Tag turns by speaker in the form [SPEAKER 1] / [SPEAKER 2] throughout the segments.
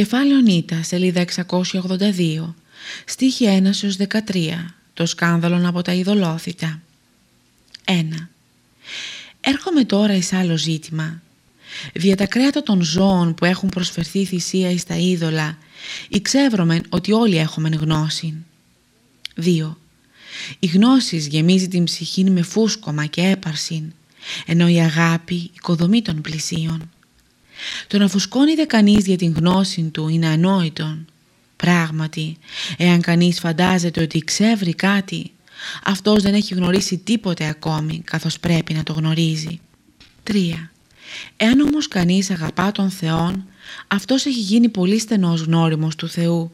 [SPEAKER 1] Κεφάλαιο Νίτα, σελίδα 682, στίχη 1 13, το σκάνδαλο από τα ειδωλόθητα. 1. Έρχομαι τώρα εις άλλο ζήτημα. Δια τα κρέατα των ζώων που έχουν προσφερθεί θυσία εις τα είδωλα, εξεύρωμεν ότι όλοι έχουμε γνώση. 2. Η γνώσης γεμίζει την ψυχή με φούσκωμα και έπαρση, ενώ η αγάπη οικοδομή των πλησίων. Το να φουσκώνει δε κανείς για την γνώση του είναι ανόητον. Πράγματι, εάν κανείς φαντάζεται ότι ξεύρει κάτι, αυτός δεν έχει γνωρίσει τίποτε ακόμη καθώς πρέπει να το γνωρίζει. 3. Εάν όμως κανείς αγαπά τον Θεόν, αυτός έχει γίνει πολύ στενός γνώριμος του Θεού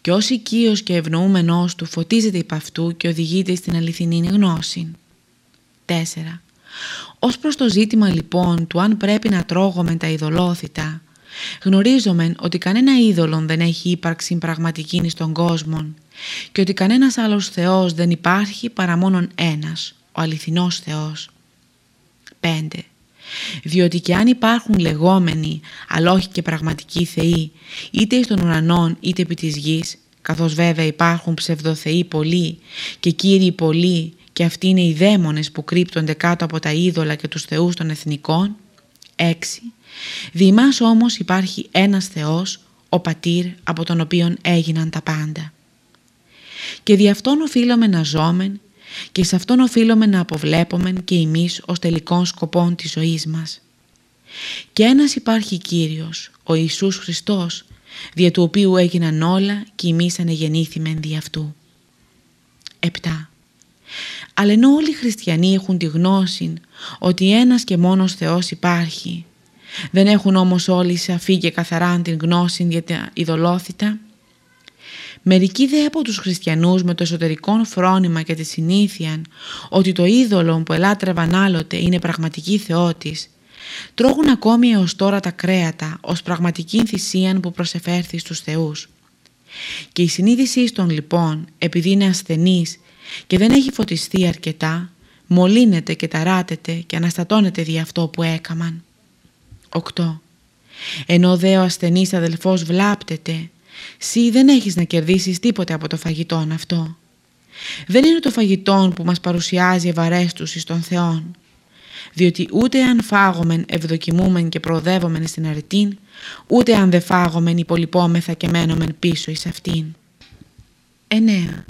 [SPEAKER 1] και ως οικείος και ευνοούμενος του φωτίζεται υπ' αυτού και οδηγείται στην αληθινή γνώση. 4. Ως προς το ζήτημα λοιπόν του αν πρέπει να τρώγουμε τα ειδωλόθητα, γνωρίζομαι ότι κανένα είδωλον δεν έχει ύπαρξη πραγματική στον κόσμο και ότι κανένας άλλος Θεός δεν υπάρχει παρά μόνον ένας, ο αληθινός Θεός. 5. Διότι και αν υπάρχουν λεγόμενοι, αλλά όχι και πραγματικοί θεοί, είτε στον ουρανών είτε επί της γης, καθώς βέβαια υπάρχουν ψευδοθεοί πολλοί και κύριοι πολλοί και αυτοί είναι οι δαίμονες που κρύπτονται κάτω από τα είδωλα και τους θεούς των εθνικών. 6. Δι' όμως υπάρχει ένας Θεός, ο Πατήρ, από τον οποίον έγιναν τα πάντα. Και δι' αυτόν οφείλουμε να ζώμεν και σε αυτόν οφείλουμε να αποβλέπομεν και εμείς ως τελικών σκοπών της ζωής μας. Και ένας υπάρχει Κύριος, ο Ιησούς Χριστός, δια του οποίου έγιναν όλα και εμείς ανεγεννήθημεν δι' αυτού. 7. Αλλά ενώ όλοι οι χριστιανοί έχουν τη γνώση ότι ένας και μόνος Θεός υπάρχει, δεν έχουν όμως όλοι σαφή και καθαρά την γνώση για τα ειδωλόθητα, Μερικοί δε από τους χριστιανούς με το εσωτερικό φρόνημα και τη συνήθεια ότι το είδωλο που ελάτρευαν άλλοτε είναι πραγματική θεότης, τρώγουν ακόμη έως τώρα τα κρέατα ως πραγματική θυσία που προσεφέρθη στους θεούς. Και η συνείδησή των λοιπόν, επειδή είναι ασθενής και δεν έχει φωτιστεί αρκετά, μολύνεται και ταράτεται και αναστατώνεται δι' αυτό που έκαμαν. 8. Ενώ δε ο ασθενής αδελφός βλάπτεται, Σύ δεν έχεις να κερδίσεις τίποτε από το φαγητόν αυτό. Δεν είναι το φαγητόν που μας παρουσιάζει ευαρέστους εις τον Θεόν. Διότι ούτε αν φάγομεν ευδοκιμούμεν και προοδεύομεν στην αρετήν, ούτε αν δε φάγομεν υπολοιπόμεθα και μένομεν πίσω εις αυτήν. 9.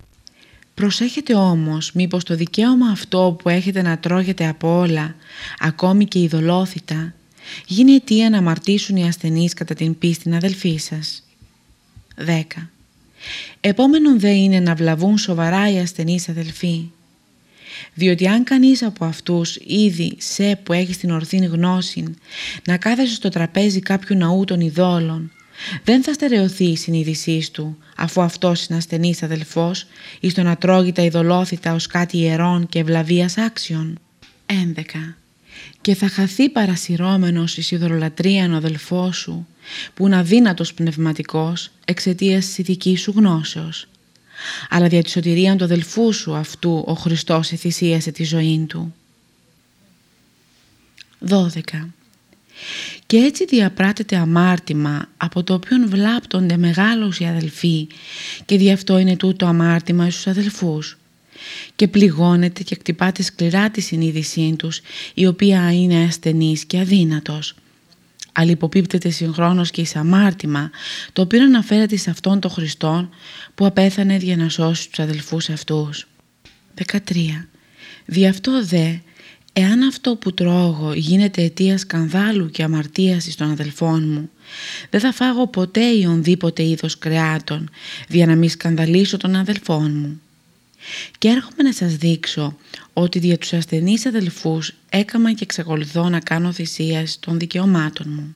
[SPEAKER 1] Προσέχετε όμως μήπως το δικαίωμα αυτό που έχετε να τρώγετε από όλα, ακόμη και ειδωλόθητα, γίνει αιτία να αμαρτήσουν οι ασθενείς κατά την πίστη αδελφοί σας. 10. Επόμενον δε είναι να βλαβούν σοβαρά οι ασθενείς αδελφοί. Διότι αν κανείς από αυτούς ήδη σε που έχει την ορθή γνώση να κάθεσαι στο τραπέζι κάποιου ναού των ειδόλων, δεν θα στερεωθεί η συνείδησή του αφού αυτός είναι ασθενής αδελφός ή στο να τρώγει τα ειδωλόθητα ως κάτι ιερών και ευλαβίας άξιων. 11 και θα χαθεί παρασυρώμενος εις ειδωλολατρίαν ο αδελφός σου, που είναι αδύνατος πνευματικός εξαιτίας της ηθικής σου γνώσεως. Αλλά δια της σωτηρία του αδελφού σου αυτού ο Χριστός εθυσίασε τη ζωή του. 12. Και έτσι διαπράτεται αμάρτημα από το οποίον βλάπτονται μεγάλους οι αδελφοί και δι' αυτό είναι τούτο αμάρτημα στους αδελφούς και πληγώνεται και κτυπάται σκληρά τη συνείδησή τους η οποία είναι ασθενής και αδύνατος. Αλλά υποπίπτεται συγχρόνως και εις αμάρτημα το οποίο αναφέρεται σε αυτόν τον Χριστόν που απέθανε για να σώσει τους αδελφούς αυτούς. 13. Δι' αυτό δε Εάν αυτό που τρώγω γίνεται αιτία σκανδάλου και αμαρτίασης των αδελφών μου, δεν θα φάγω ποτέ ή ονδήποτε είδος κρεάτων, δια να μην σκανδαλίσω των αδελφών μου. Και έρχομαι να σας δείξω ότι δια τους ασθενείς αδελφούς έκαμα και εξακολουθώ να κάνω θυσίας των δικαιωμάτων μου.